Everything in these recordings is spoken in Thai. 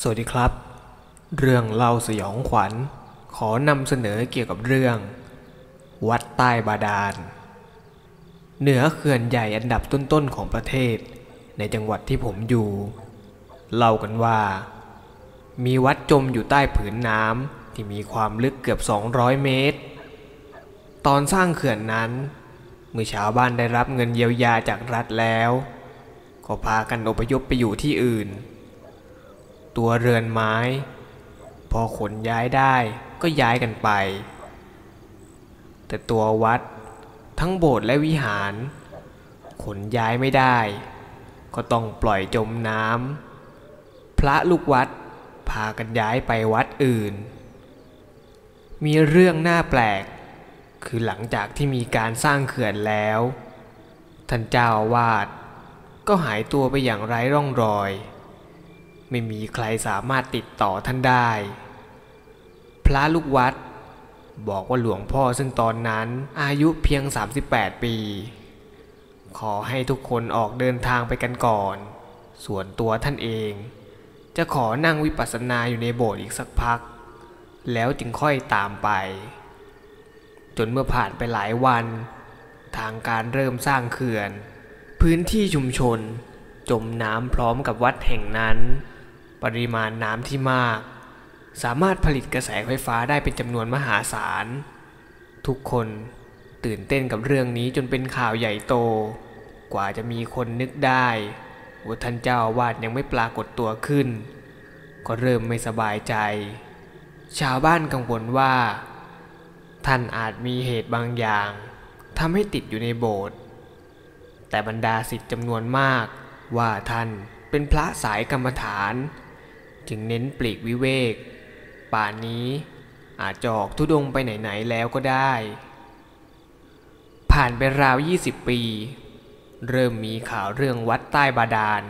สวัสดีครับ เรื่องเล่าสยองขวัญ ขอนำเสนอเกี่ยวกับเรื่อง วัดใต้บาดาล เหนือเขื่อนใหญ่อันดับต้นๆของประเทศ ในจังหวัดที่ผมอยู่ เล่ากันว่า มีวัดจมอยู่ใต้ผืนน้ำที่มีความลึกเกือบ 200 เมตร ตอนสร้างเขื่อนนั้น เมื่อชาวบ้านได้รับเงินเยียวยาจากรัฐแล้ว ก็พากันอพยพไปอยู่ที่อื่น ตัวเรือนไม้ พอขนย้ายได้ก็ย้ายกันไป แต่ตัววัดทั้งโบสถ์และวิหาร ขนย้ายไม่ได้ ก็ต้องปล่อยจมน้ำพระลูกวัดพากันย้ายไปวัดอื่น มีเรื่องน่าแปลก คือหลังจากที่มีการสร้างเขื่อนแล้ว ท่านเจ้าวาสก็หายตัวไปอย่างไร้ร่องรอย ไม่มีใครสามารถติดต่อท่านได้ พระลูกวัด บอกว่าหลวงพ่อซึ่งตอนนั้นอายุเพียง 38 ปี ขอให้ทุกคนออกเดินทางไปกันก่อน ส่วนตัวท่านเอง จะขอนั่งวิปัสสนาอยู่ในโบสถ์อีกสักพัก แล้วจึงค่อยตามไป จนเมื่อผ่านไปหลายวัน ทางการเริ่มสร้างเขื่อน พื้นที่ชุมชน จมน้ำพร้อมกับวัดแห่งนั้น ปริมาณน้ำที่มาก สามารถผลิตกระแสไฟฟ้าได้เป็นจำนวนมหาศาล ทุกคนตื่นเต้นกับเรื่องนี้จนเป็นข่าวใหญ่โต กว่าจะมีคนนึกได้ว่าท่านเจ้าวาดยังไม่ปรากฏตัวขึ้น ก็เริ่มไม่สบายใจ ชาวบ้านกังวลว่า ท่านอาจมีเหตุบางอย่างทำให้ติดอยู่ในโบสถ์แต่บรรดาสิทธิ์จำนวนมาก ว่าท่านเป็นพระสายกรรมฐาน จึงเน้นปลีกวิเวก ป่านนี้อาจจะออกทุดงไปไหนๆแล้วก็ได้ ผ่านไปราว 20 ปี เริ่มมีข่าวเรื่องวัดใต้บาดาล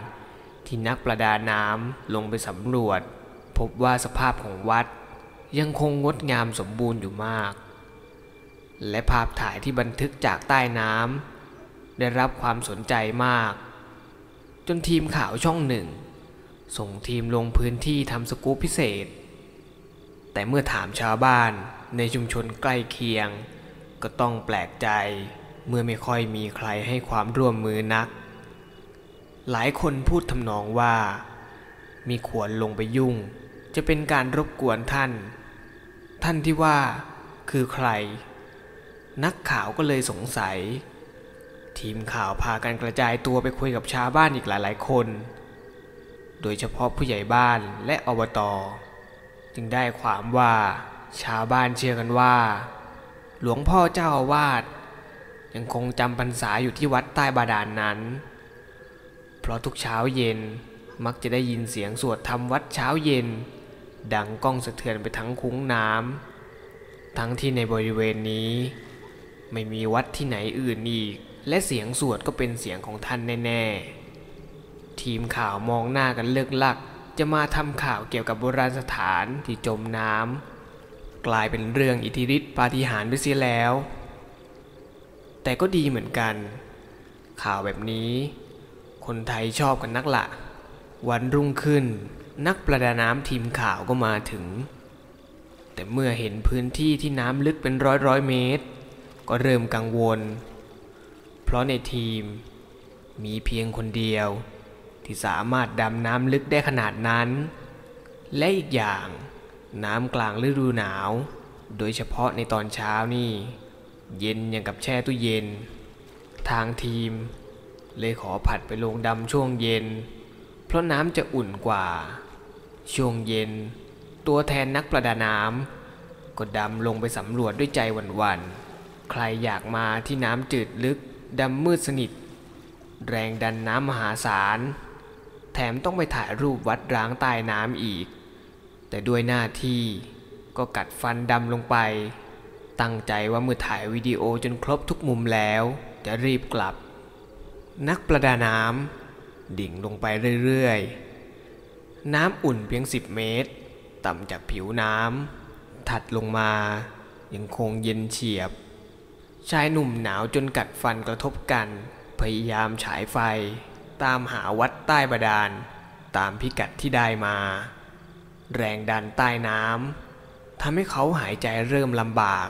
ที่นักประดาน้ำลงไปสำรวจ พบว่าสภาพของวัดยังคงงดงามสมบูรณ์อยู่มาก และภาพถ่ายที่บันทึกจากใต้น้ำได้รับความสนใจมาก จนทีมข่าวช่องหนึ่ง ส่งทีมลงพื้นที่ทำสกู๊ปพิเศษ แต่เมื่อถามชาวบ้านในชุมชนใกล้เคียง ก็ต้องแปลกใจเมื่อไม่ค่อยมีใครให้ความร่วมมือนัก หลายคนพูดทำนองว่า มีขวนลงไปยุ่ง จะเป็นการรบกวนท่าน ท่านที่ว่าคือใคร นักข่าวก็เลยสงสัย ทีมข่าวพากันกระจายตัวไปคุยกับชาวบ้านอีกหลายๆคน โดยเฉพาะผู้ใหญ่บ้านและอบต จึงได้ความว่าชาวบ้านเชื่อกันว่า หลวงพ่อเจ้าอาวาสยังคงจำพรรษาอยู่ที่วัดใต้บาดาลนนั้น เพราะทุกเช้าเย็นมักจะได้ยินเสียงสวดธรรมวัดเช้าเย็น ดังก้องสะเทือนไปทั้งคุ้งน้ำทั้งที่ในบริเวณนี้ ไม่มีวัดที่ไหนอื่นอีก และเสียงสวดก็เป็นเสียงของท่านแน่ๆ ทีมข่าวมองหน้ากันเลิกลัก จะมาทำข่าวเกี่ยวกับโบราณสถานที่จมน้ำกลายเป็นเรื่องอิทธิฤทธิปาฏิหาริย์ไปเสียแล้ว แต่ก็ดีเหมือนกัน ข่าวแบบนี้ คนไทยชอบกันนักละวันรุ่งขึ้น นักประดาน้ำทีมข่าวก็มาถึง แต่เมื่อเห็นพื้นที่ที่น้ำลึกเป็นร้อยร้อยเมตร ก็เริ่มกังวล เพราะในทีมมีเพียงคนเดียว ที่สามารถดำน้ำลึกได้ขนาดนั้น และอีกอย่างน้ำกลางฤดูหนาว โดยเฉพาะในตอนเช้านี่ เย็นอย่างกับแช่ตู้เย็น ทางทีม เลยขอผัดไปลงดำช่วงเย็น เพราะน้ำจะอุ่นกว่า ช่วงเย็น ตัวแทนนักประดาน้ำก็ดำลงไปสำรวจด้วยใจหวันๆใครอยากมาที่น้ำจืดลึก ดำมืดสนิท แรงดันน้ำมหาศาล แถมต้องไปถ่ายรูปวัดร้างใต้น้ำอีก แต่ด้วยหน้าที่ก็กัดฟันดำลงไป ตั้งใจว่าเมื่อถ่ายวิดีโอจนครบทุกมุมแล้วจะรีบกลับ นักประดาน้ำดิ่งลงไปเรื่อยๆ น้ำอุ่นเพียง 10 เมตร ต่ำจากผิวน้ำถัดลงมายังคงเย็นเฉียบ ชายหนุ่มหนาวจนกัดฟันกระทบกัน พยายามฉายไฟ ตามหาวัดใต้บาดาล ตามพิกัดที่ได้มา แรงดันใต้น้ำทำให้เขาหายใจเริ่มลำบาก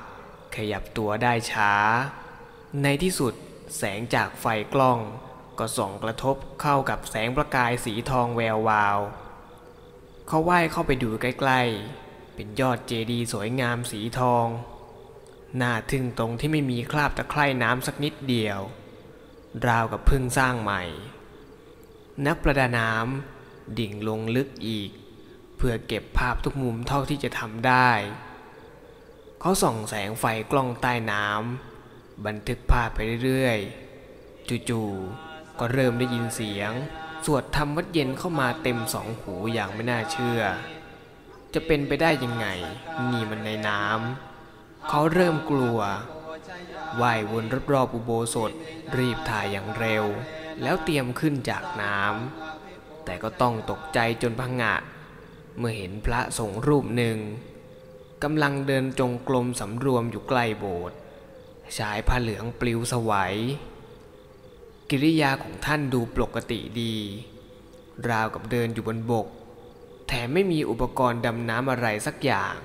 ขยับตัวได้ช้า ในที่สุดแสงจากไฟกล้อง ก็ส่องกระทบเข้ากับแสงประกายสีทองแวววาว เขาว่ายเข้าไปดูใกล้ๆ เป็นยอดเจดีย์สวยงามสีทอง น่าทึ่งตรงที่ไม่มีคราบตะไคร่น้ำสักนิดเดียว ราวกับเพิ่งสร้างใหม่ นักประดาน้ำดิ่งลงลึกอีก เพื่อเก็บภาพทุกมุมเท่าที่จะทำได้ เขาส่องแสงไฟกล้องใต้น้ำบันทึกภาพไปเรื่อยๆ จู่ๆ ก็เริ่มได้ยินเสียง สวดธรรมวัดเย็นเข้ามาเต็มสองหูอย่างไม่น่าเชื่อ จะเป็นไปได้ยังไง นี่มันในน้ำ เขาเริ่มกลัวว่ายวนรอบๆอุโบสถรีบถ่ายอย่างเร็ว แล้วเตรียมขึ้นจากน้ำแต่ก็ต้องตกใจจนพังงะ เมื่อเห็นพระสงฆ์รูปหนึ่งกำลังเดินจงกรมสำรวมอยู่ใกล้โบสถ์ชายผ้าเหลืองปลิวสวัย กิริยาของท่านดูปกติดี ราวกับเดินอยู่บนบก แถมไม่มีอุปกรณ์ดำน้ำอะไรสักอย่าง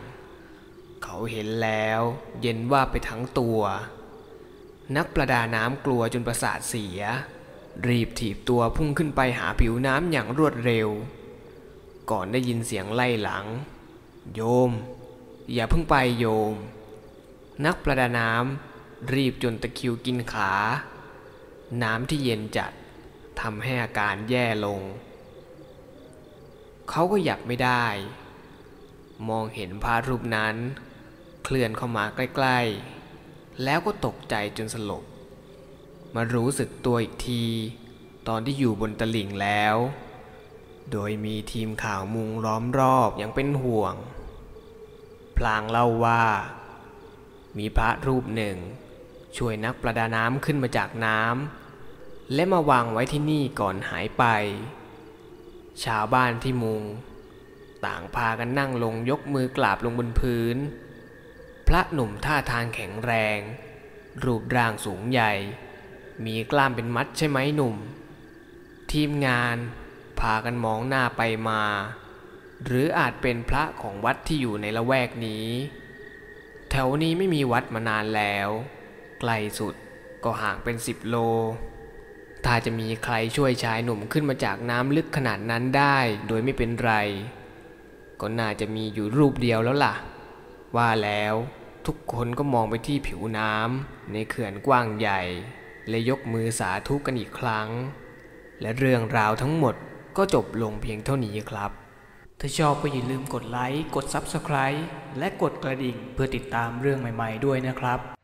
เขาเห็นแล้ว เย็นว่าไปทั้งตัว นักประดาน้ำกลัวจนประสาทเสีย รีบถีบตัวพุ่งขึ้นไปหาผิวน้ำอย่างรวดเร็ว ก่อนได้ยินเสียงไล่หลัง โยม อย่าเพิ่งไปโยม นักประดาน้ำรีบจนตะคิวกินขา น้ำที่เย็นจัดทำให้อาการแย่ลง เขาก็หยับไม่ได้ มองเห็นพระรูปนั้น เคลื่อนเข้ามาใกล้ๆ แล้วก็ตกใจจนสลบ มารู้สึกตัวอีกที ตอนที่อยู่บนตลิ่งแล้ว โดยมีทีมข่าวมุงล้อมรอบอย่างเป็นห่วง พลางเล่าว่า มีพระรูปหนึ่ง ช่วยนักประดาน้ำขึ้นมาจากน้ำและมาวางไว้ที่นี่ก่อนหายไป ชาวบ้านที่มุงต่างพากันนั่งลงยกมือกราบลงบนพื้น ระหนุ่มท่าทางแข็งแรง รูปร่างสูงใหญ่ มีกล้ามเป็นมัดใช่ไหมหนุ่ม ทีมงานพากันมองหน้าไปมา หรืออาจเป็นพระของวัดที่อยู่ในละแวกนี้ แถวนี้ไม่มีวัดมานานแล้ว ไกลสุดก็ห่างเป็นสิบโล ถ้าจะมีใครช่วยชายหนุ่มขึ้นมาจากน้ำลึกขนาดนั้นได้โดยไม่เป็นไร ก็น่าจะมีอยู่รูปเดียวแล้วล่ะ ว่าแล้ว ทุกคนก็มองไปที่ผิวน้ำในเขื่อนกว้างใหญ่ และยกมือสาธุกันอีกครั้ง และเรื่องราวทั้งหมดก็จบลงเพียงเท่านี้ครับ ถ้าชอบก็อย่าลืมกดไลค์ กด Subscribe และกดกระดิ่งเพื่อติดตามเรื่องใหม่ ๆ ด้วยนะครับ